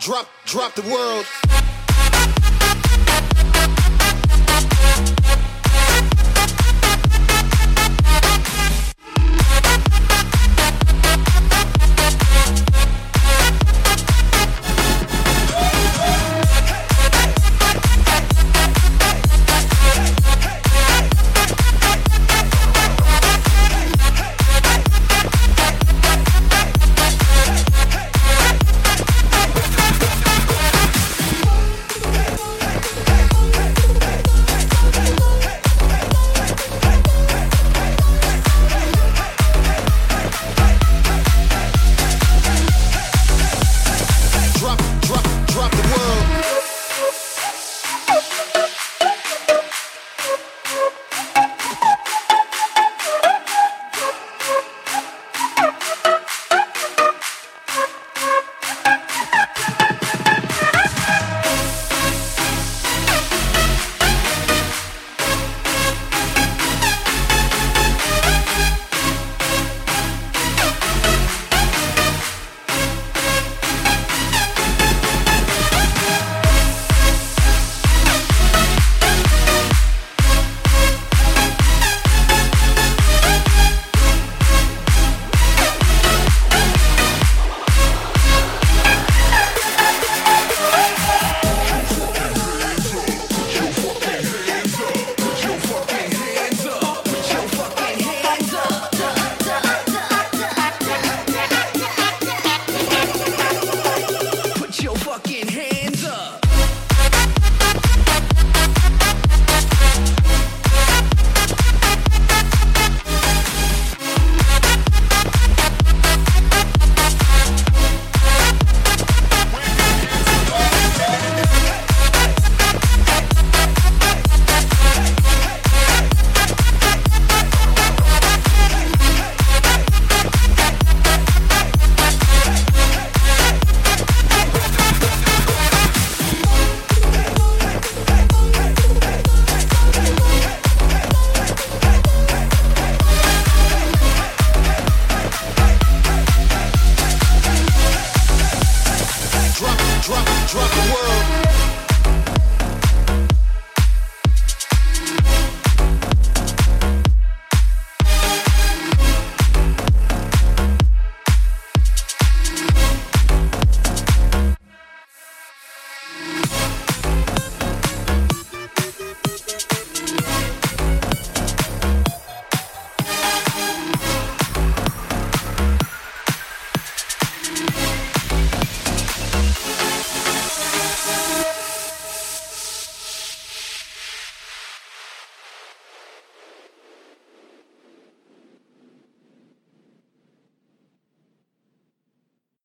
Drop, drop the world. drop, drop the world.